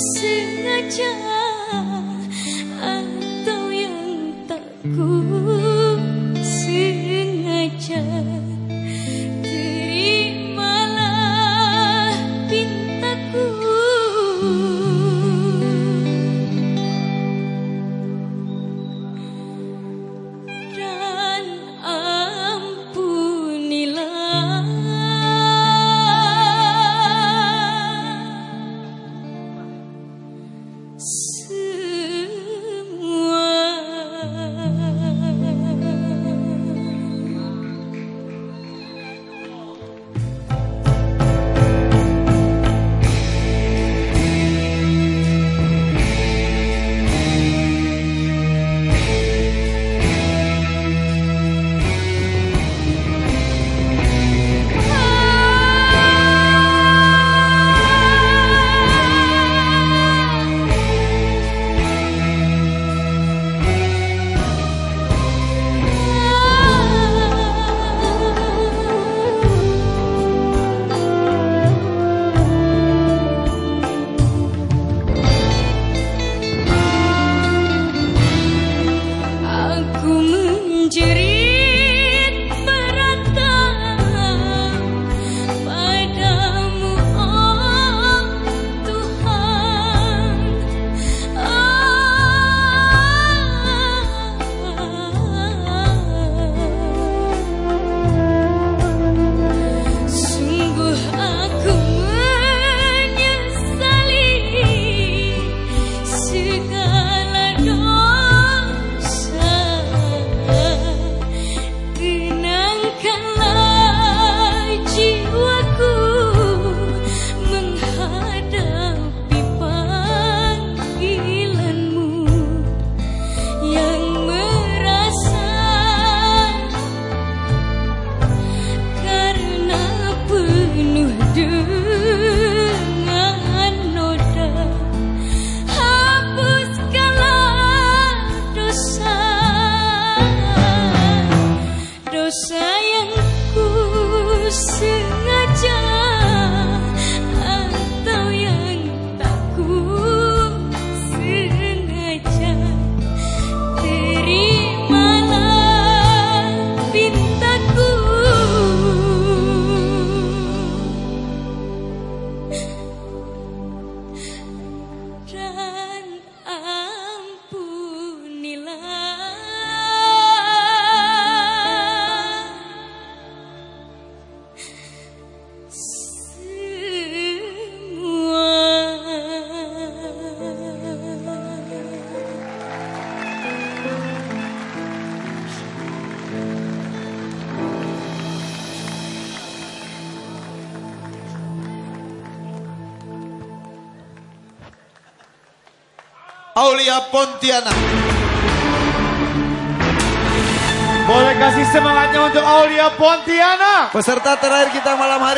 sengaja Judy. Aulia Pontianak. Boleh kasih semangatnya untuk Aulia Pontianak. Peserta terakhir kita malam hari.